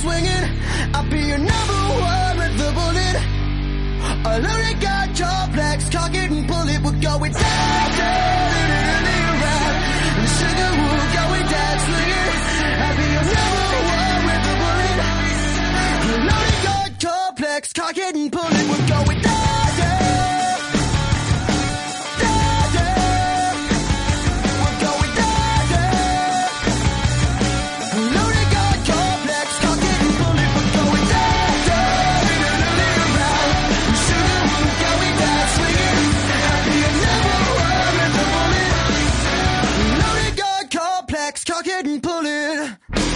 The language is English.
swinging. I'll be your number one with the bullet. A loaded gun, complex, cocked and bullet. We're going down, down, around. And sugar, we're going down swinging. I'll be your number one with the bullet. A loaded gun, complex, cocked and bullet. We're going rolling.